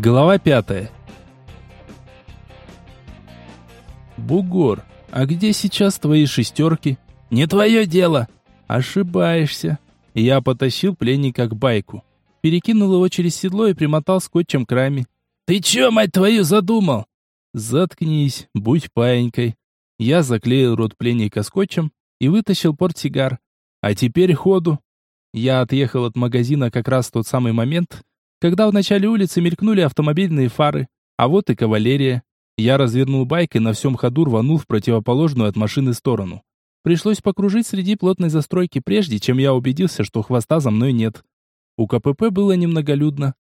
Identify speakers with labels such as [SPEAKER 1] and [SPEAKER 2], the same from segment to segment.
[SPEAKER 1] Глава пятая. Бугор, а где сейчас твои шестерки? Не твое дело. Ошибаешься. Я потащил пленника к байку. Перекинул его через седло и примотал скотчем к раме. Ты че, мать твою, задумал? Заткнись, будь паенькой. Я заклеил рот пленника скотчем и вытащил портсигар. А теперь ходу. Я отъехал от магазина как раз в тот самый момент, когда в начале улицы мелькнули автомобильные фары, а вот и кавалерия. Я развернул байк и на всем ходу рванул в противоположную от машины сторону. Пришлось покружить среди плотной застройки, прежде чем я убедился, что хвоста за мной нет. У КПП было немноголюдно.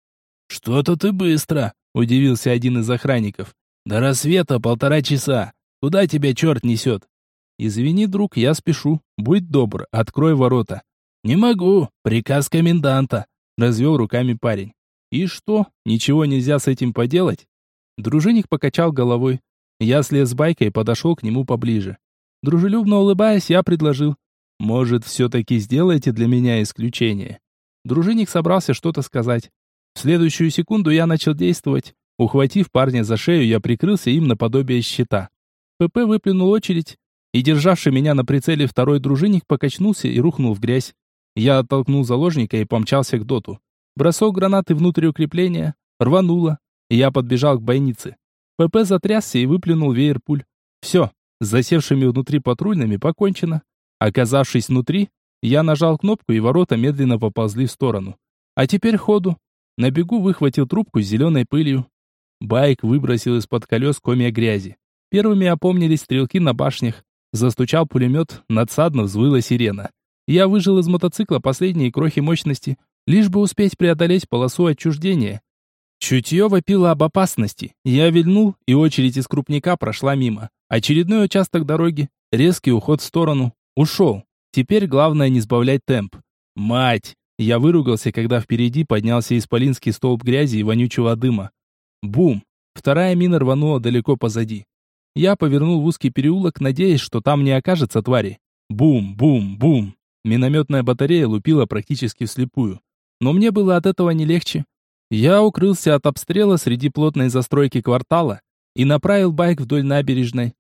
[SPEAKER 1] «Что-то ты быстро», — удивился один из охранников. «До рассвета полтора часа. Куда тебя черт несет?» «Извини, друг, я спешу. Будь добр, открой ворота». «Не могу. Приказ коменданта», — развел руками парень. «И что? Ничего нельзя с этим поделать?» Дружинник покачал головой. Я слез с байка и подошел к нему поближе. Дружелюбно улыбаясь, я предложил. «Может, все-таки сделайте для меня исключение?» Дружинник собрался что-то сказать. В следующую секунду я начал действовать. Ухватив парня за шею, я прикрылся им наподобие щита. ПП выплюнул очередь, и державший меня на прицеле второй дружинник покачнулся и рухнул в грязь. Я оттолкнул заложника и помчался к доту. Бросок гранаты внутрь укрепления, рвануло, и я подбежал к бойнице. ПП затрясся и выплюнул веер пуль. Все, с засевшими внутри патрульными покончено. Оказавшись внутри, я нажал кнопку, и ворота медленно поползли в сторону. А теперь ходу. На бегу выхватил трубку с зеленой пылью. Байк выбросил из-под колес комья грязи. Первыми опомнились стрелки на башнях. Застучал пулемет, надсадно взвыла сирена. Я выжил из мотоцикла последние крохи мощности, лишь бы успеть преодолеть полосу отчуждения. Чутье вопило об опасности. Я вильнул, и очередь из крупника прошла мимо. Очередной участок дороги, резкий уход в сторону. Ушел. Теперь главное не сбавлять темп. Мать! Я выругался, когда впереди поднялся исполинский столб грязи и вонючего дыма. Бум! Вторая мина рванула далеко позади. Я повернул в узкий переулок, надеясь, что там не окажется твари. Бум, бум, бум. Минометная батарея лупила практически вслепую но мне было от этого не легче. Я укрылся от обстрела среди плотной застройки квартала и направил байк вдоль набережной.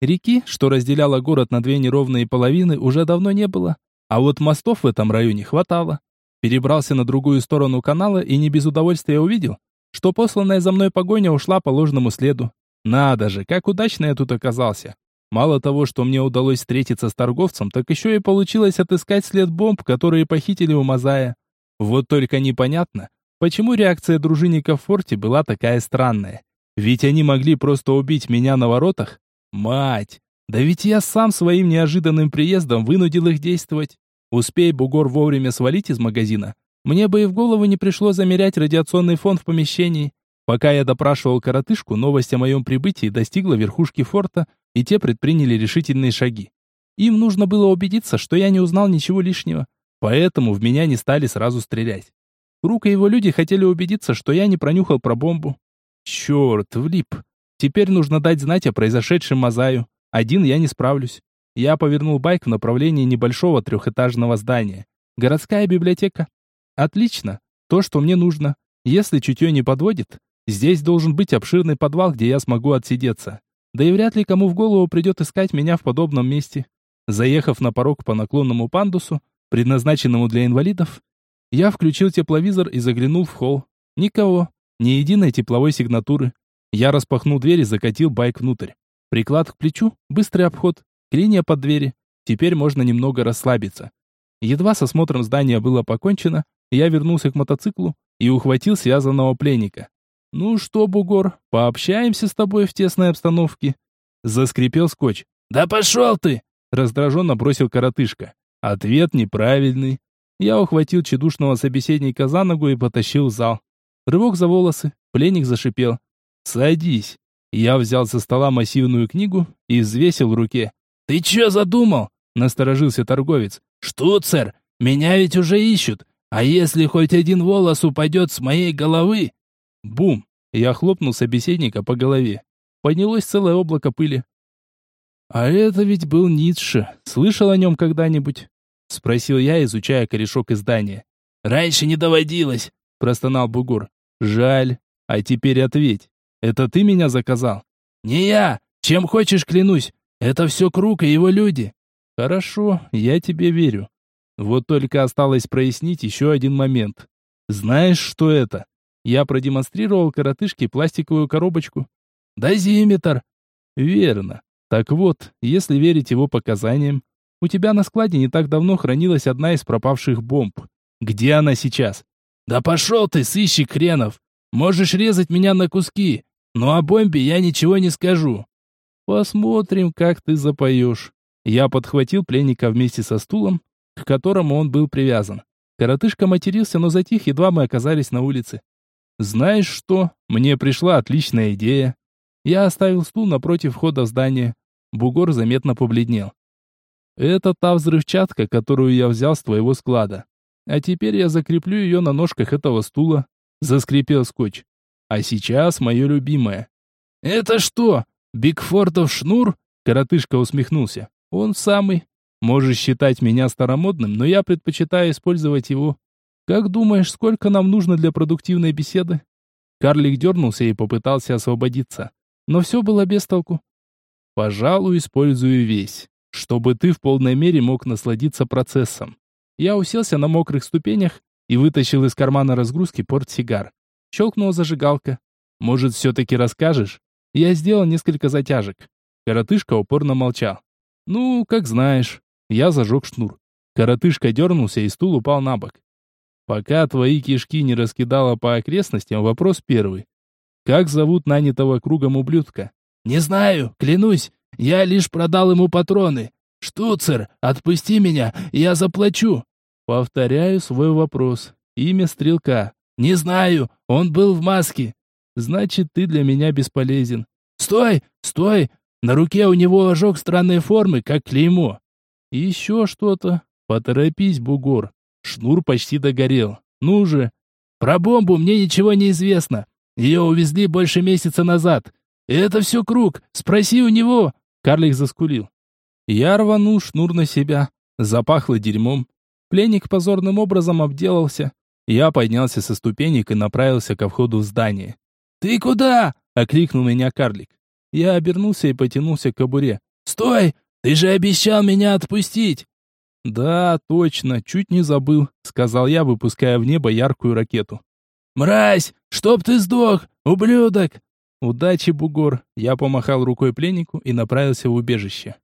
[SPEAKER 1] Реки, что разделяла город на две неровные половины, уже давно не было, а вот мостов в этом районе хватало. Перебрался на другую сторону канала и не без удовольствия увидел, что посланная за мной погоня ушла по ложному следу. Надо же, как удачно я тут оказался. Мало того, что мне удалось встретиться с торговцем, так еще и получилось отыскать след бомб, которые похитили у Мазая. Вот только непонятно, почему реакция дружинников в форте была такая странная. Ведь они могли просто убить меня на воротах. Мать! Да ведь я сам своим неожиданным приездом вынудил их действовать. Успей бугор вовремя свалить из магазина, мне бы и в голову не пришло замерять радиационный фон в помещении. Пока я допрашивал коротышку, новость о моем прибытии достигла верхушки форта, и те предприняли решительные шаги. Им нужно было убедиться, что я не узнал ничего лишнего. Поэтому в меня не стали сразу стрелять. Рук и его люди хотели убедиться, что я не пронюхал про бомбу. Черт, влип. Теперь нужно дать знать о произошедшем Мазаю. Один я не справлюсь. Я повернул байк в направлении небольшого трехэтажного здания. Городская библиотека. Отлично. То, что мне нужно. Если чутье не подводит, здесь должен быть обширный подвал, где я смогу отсидеться. Да и вряд ли кому в голову придет искать меня в подобном месте. Заехав на порог по наклонному пандусу, предназначенному для инвалидов, я включил тепловизор и заглянул в холл. Никого, ни единой тепловой сигнатуры. Я распахнул дверь и закатил байк внутрь. Приклад к плечу, быстрый обход, клинья под двери. Теперь можно немного расслабиться. Едва с осмотром здания было покончено, я вернулся к мотоциклу и ухватил связанного пленника. «Ну что, бугор, пообщаемся с тобой в тесной обстановке?» Заскрипел скотч. «Да пошел ты!» Раздраженно бросил коротышка. Ответ неправильный. Я ухватил чедушного собеседника за ногу и потащил в зал. Рывок за волосы, пленник зашипел. «Садись». Я взял со стола массивную книгу и взвесил в руке. «Ты чё задумал?» — насторожился торговец. «Штуцер, меня ведь уже ищут. А если хоть один волос упадет с моей головы?» Бум! Я хлопнул собеседника по голове. Поднялось целое облако пыли. «А это ведь был Ницше. Слышал о нем когда-нибудь?» Спросил я, изучая корешок издания. «Раньше не доводилось», — простонал Бугур. «Жаль. А теперь ответь. Это ты меня заказал?
[SPEAKER 2] Не я. Чем хочешь, клянусь. Это все Круг и его люди.
[SPEAKER 1] Хорошо, я тебе верю. Вот только осталось прояснить еще один момент. Знаешь, что это? Я продемонстрировал коротышке пластиковую коробочку.
[SPEAKER 2] Дозиметр.
[SPEAKER 1] Верно. Так вот, если верить его показаниям, у тебя на складе не так давно хранилась одна из пропавших бомб. Где она сейчас?
[SPEAKER 2] Да пошел ты, сыщик хренов. Можешь резать меня на куски, но о бомбе я ничего не скажу.
[SPEAKER 1] Посмотрим, как ты запоешь. Я подхватил пленника вместе со стулом, к которому он был привязан. Коротышка матерился, но затих, едва мы оказались на улице. Знаешь что? Мне пришла отличная идея. Я оставил стул напротив входа в здание. Бугор заметно побледнел. Это та взрывчатка, которую я взял с твоего склада. А теперь я закреплю ее на ножках этого стула. Заскрипел скотч. А сейчас мое любимое.
[SPEAKER 2] Это что, Бигфордов шнур?
[SPEAKER 1] Коротышка усмехнулся. Он самый. Можешь считать меня старомодным, но я предпочитаю использовать его. Как думаешь, сколько нам нужно для продуктивной беседы? Карлик дернулся и попытался освободиться. Но все было без толку. Пожалуй, использую весь чтобы ты в полной мере мог насладиться процессом. Я уселся на мокрых ступенях и вытащил из кармана разгрузки портсигар. Щелкнула зажигалка. Может, все-таки расскажешь? Я сделал несколько затяжек. Коротышка упорно молчал. Ну, как знаешь. Я зажег шнур. Коротышка дернулся, и стул упал на бок. Пока твои кишки не раскидала по окрестностям, вопрос первый. Как зовут нанятого кругом ублюдка?
[SPEAKER 2] Не знаю, клянусь, я лишь продал ему патроны. Штуцер, отпусти меня, я заплачу.
[SPEAKER 1] Повторяю свой вопрос. Имя стрелка.
[SPEAKER 2] Не знаю, он был в маске.
[SPEAKER 1] Значит, ты для меня бесполезен.
[SPEAKER 2] Стой, стой. На руке у него ожог странной формы, как клеймо.
[SPEAKER 1] Еще что-то. Поторопись, бугор. Шнур почти догорел. Ну же.
[SPEAKER 2] Про бомбу мне ничего не известно. Ее увезли больше месяца назад. «Это все круг, спроси у него!»
[SPEAKER 1] Карлик заскулил. Я рванул шнур на себя. Запахло дерьмом. Пленник позорным образом обделался. Я поднялся со ступенек и направился ко входу в здание.
[SPEAKER 2] «Ты куда?»
[SPEAKER 1] — окликнул меня карлик. Я обернулся и потянулся к кобуре.
[SPEAKER 2] «Стой! Ты же обещал меня отпустить!»
[SPEAKER 1] «Да, точно, чуть не забыл», — сказал я, выпуская в небо яркую ракету.
[SPEAKER 2] «Мразь! Чтоб ты сдох, ублюдок!»
[SPEAKER 1] «Удачи, бугор!» Я помахал рукой пленнику и направился в убежище.